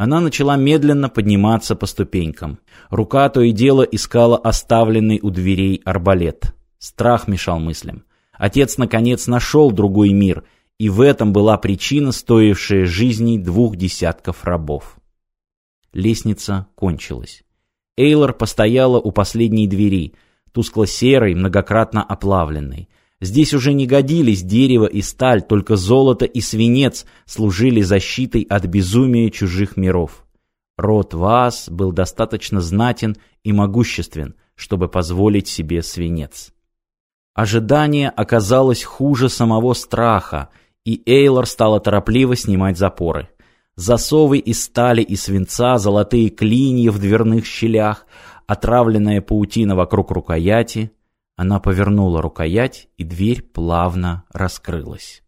Она начала медленно подниматься по ступенькам. Рука то и дело искала оставленный у дверей арбалет. Страх мешал мыслям. Отец, наконец, нашел другой мир, и в этом была причина, стоившая жизней двух десятков рабов. Лестница кончилась. Эйлор постояла у последней двери, тускло-серой, многократно оплавленной. Здесь уже не годились дерево и сталь, только золото и свинец служили защитой от безумия чужих миров. Род Ваас был достаточно знатен и могуществен, чтобы позволить себе свинец. Ожидание оказалось хуже самого страха, и Эйлор стала торопливо снимать запоры. Засовы из стали и свинца, золотые клинья в дверных щелях, отравленная паутина вокруг рукояти — она повернула рукоять, и дверь плавно раскрылась.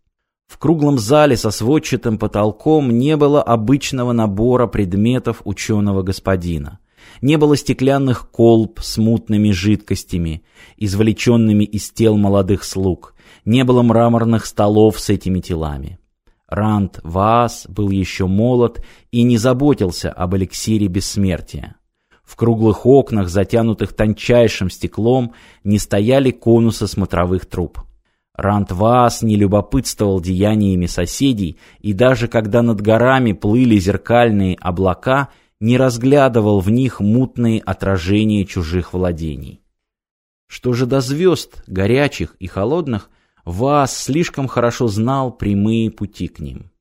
В круглом зале со сводчатым потолком не было обычного набора предметов ученого господина. Не было стеклянных колб с мутными жидкостями, извлеченными из тел молодых слуг. Не было мраморных столов с этими телами. Ранд Ваас был еще молод и не заботился об эликсире бессмертия. В круглых окнах, затянутых тончайшим стеклом, не стояли конусы смотровых труб. Рантваас не любопытствовал деяниями соседей, и даже когда над горами плыли зеркальные облака, не разглядывал в них мутные отражения чужих владений. Что же до звезд, горячих и холодных, Вас слишком хорошо знал прямые пути к ним.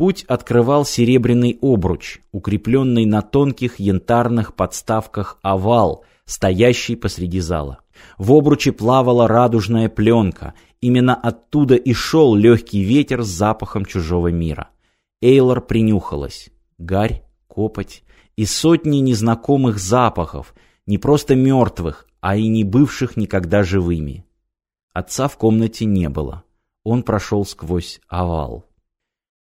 Путь открывал серебряный обруч, укрепленный на тонких янтарных подставках овал, стоящий посреди зала. В обруче плавала радужная пленка. Именно оттуда и шел легкий ветер с запахом чужого мира. Эйлор принюхалась. Гарь, копоть и сотни незнакомых запахов, не просто мертвых, а и не бывших никогда живыми. Отца в комнате не было. Он прошел сквозь овал.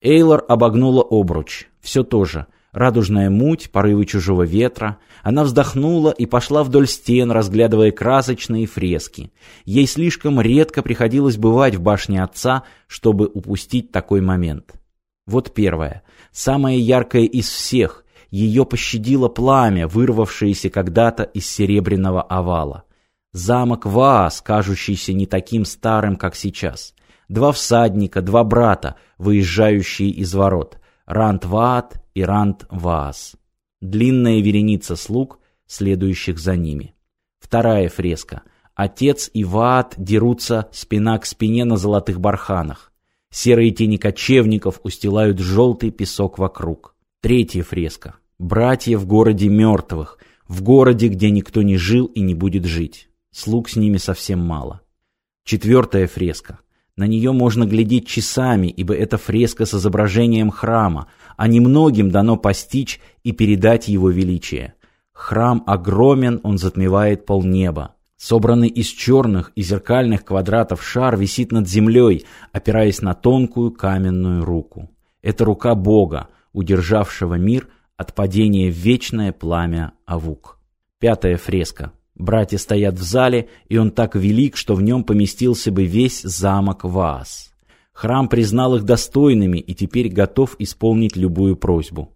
Эйлор обогнула обруч. Все то же. Радужная муть, порывы чужого ветра. Она вздохнула и пошла вдоль стен, разглядывая красочные фрески. Ей слишком редко приходилось бывать в башне отца, чтобы упустить такой момент. Вот первое. Самое яркое из всех. Ее пощадило пламя, вырвавшееся когда-то из серебряного овала. Замок Ваас, кажущийся не таким старым, как сейчас два всадника, два брата, выезжающие из ворот, Рант-Ваат и Рант-Ваас. Длинная вереница слуг, следующих за ними. Вторая фреска. Отец и Ваат дерутся спина к спине на золотых барханах. Серые тени кочевников устилают желтый песок вокруг. Третья фреска. Братья в городе мертвых, в городе, где никто не жил и не будет жить. Слуг с ними совсем мало. Четвертая фреска. На нее можно глядеть часами, ибо это фреска с изображением храма, а немногим дано постичь и передать его величие. Храм огромен, он затмевает полнеба. Собранный из черных и зеркальных квадратов шар висит над землей, опираясь на тонкую каменную руку. Это рука Бога, удержавшего мир от падения в вечное пламя Авук. Пятая фреска. Братья стоят в зале, и он так велик, что в нем поместился бы весь замок Ваас. Храм признал их достойными и теперь готов исполнить любую просьбу.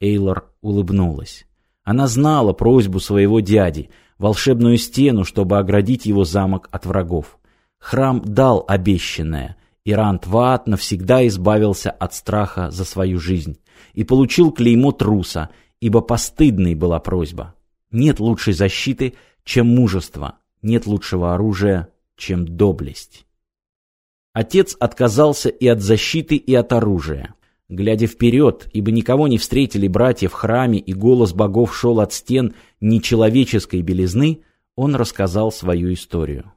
Эйлор улыбнулась. Она знала просьбу своего дяди, волшебную стену, чтобы оградить его замок от врагов. Храм дал обещанное, и Рант-Ваат навсегда избавился от страха за свою жизнь и получил клеймо труса, ибо постыдной была просьба. Нет лучшей защиты, чем мужество. Нет лучшего оружия, чем доблесть. Отец отказался и от защиты, и от оружия. Глядя вперед, ибо никого не встретили братья в храме, и голос богов шел от стен нечеловеческой белизны, он рассказал свою историю.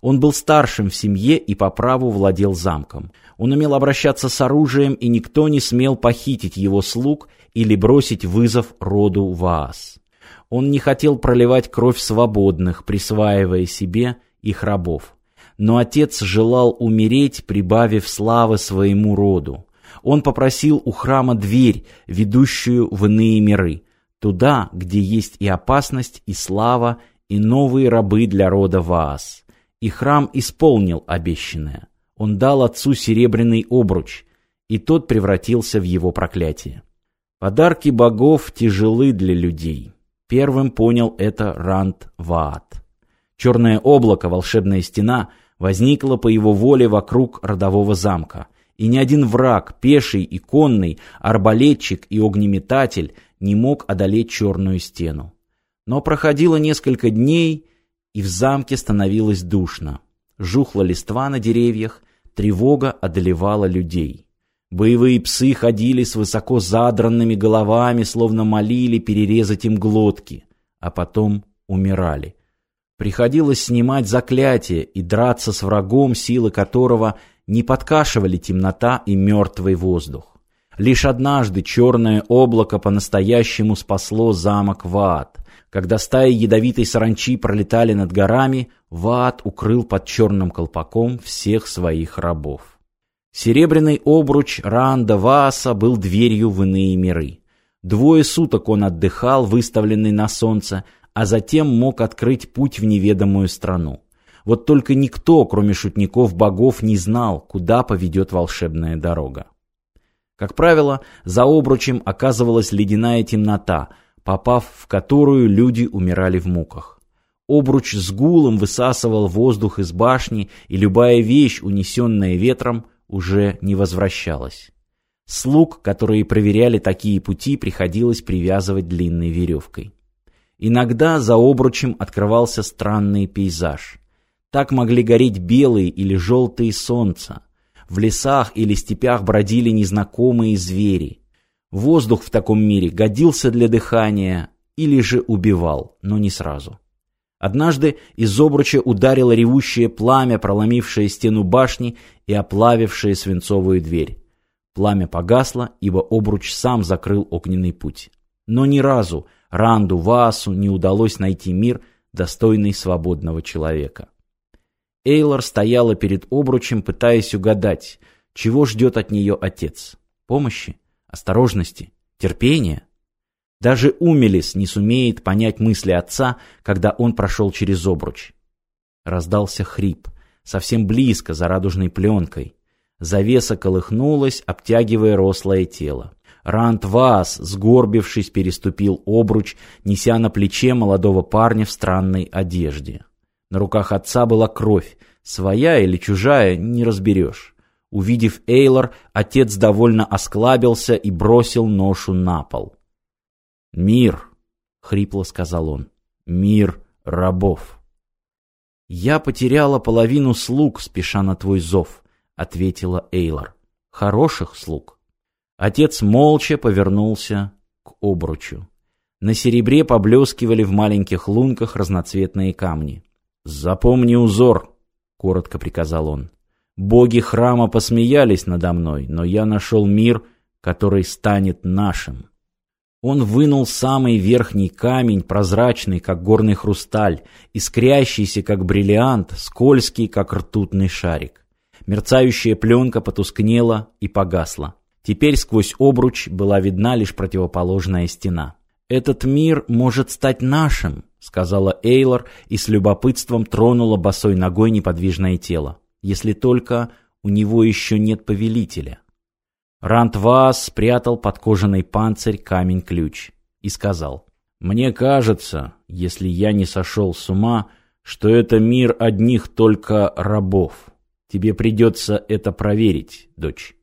Он был старшим в семье и по праву владел замком. Он умел обращаться с оружием, и никто не смел похитить его слуг или бросить вызов роду Ваас. Он не хотел проливать кровь свободных, присваивая себе их рабов. Но отец желал умереть, прибавив славы своему роду. Он попросил у храма дверь, ведущую в иные миры, туда, где есть и опасность, и слава, и новые рабы для рода Ваас. И храм исполнил обещанное. Он дал отцу серебряный обруч, и тот превратился в его проклятие. Подарки богов тяжелы для людей. Первым понял это Ранд Ваат. Черное облако, волшебная стена, возникло по его воле вокруг родового замка. И ни один враг, пеший и конный, арбалетчик и огнеметатель не мог одолеть черную стену. Но проходило несколько дней, и в замке становилось душно. Жухла листва на деревьях, тревога одолевала людей. Боевые псы ходили с высоко задранными головами, словно молили перерезать им глотки, а потом умирали. Приходилось снимать заклятие и драться с врагом, силы которого не подкашивали темнота и мертвый воздух. Лишь однажды черное облако по-настоящему спасло замок Ваат. Когда стаи ядовитой саранчи пролетали над горами, Ваат укрыл под черным колпаком всех своих рабов. Серебряный обруч Ранда Вааса был дверью в иные миры. Двое суток он отдыхал, выставленный на солнце, а затем мог открыть путь в неведомую страну. Вот только никто, кроме шутников-богов, не знал, куда поведет волшебная дорога. Как правило, за обручем оказывалась ледяная темнота, попав в которую люди умирали в муках. Обруч с гулом высасывал воздух из башни, и любая вещь, унесенная ветром, уже не возвращалась. Слуг, которые проверяли такие пути, приходилось привязывать длинной веревкой. Иногда за обручем открывался странный пейзаж. Так могли гореть белые или желтые солнца. В лесах или степях бродили незнакомые звери. Воздух в таком мире годился для дыхания или же убивал, но не сразу. Однажды из обруча ударило ревущее пламя, проломившее стену башни и оплавившее свинцовую дверь. Пламя погасло, ибо обруч сам закрыл огненный путь. Но ни разу Ранду Ваасу не удалось найти мир, достойный свободного человека. Эйлор стояла перед обручем, пытаясь угадать, чего ждет от нее отец. Помощи? Осторожности? Терпения? Даже Умелис не сумеет понять мысли отца, когда он прошел через обруч. Раздался хрип, совсем близко, за радужной пленкой. Завеса колыхнулась, обтягивая рослое тело. Рант Ваас, сгорбившись, переступил обруч, неся на плече молодого парня в странной одежде. На руках отца была кровь, своя или чужая, не разберешь. Увидев Эйлор, отец довольно осклабился и бросил ношу на пол. «Мир», — хрипло сказал он, — «мир рабов». «Я потеряла половину слуг, спеша на твой зов», — ответила Эйлор. «Хороших слуг». Отец молча повернулся к обручу. На серебре поблескивали в маленьких лунках разноцветные камни. «Запомни узор», — коротко приказал он. «Боги храма посмеялись надо мной, но я нашел мир, который станет нашим». Он вынул самый верхний камень, прозрачный, как горный хрусталь, искрящийся, как бриллиант, скользкий, как ртутный шарик. Мерцающая пленка потускнела и погасла. Теперь сквозь обруч была видна лишь противоположная стена. «Этот мир может стать нашим», — сказала Эйлор и с любопытством тронула босой ногой неподвижное тело. «Если только у него еще нет повелителя». Рантвас спрятал под кожаный панцирь камень-ключ и сказал, «Мне кажется, если я не сошел с ума, что это мир одних только рабов. Тебе придется это проверить, дочь».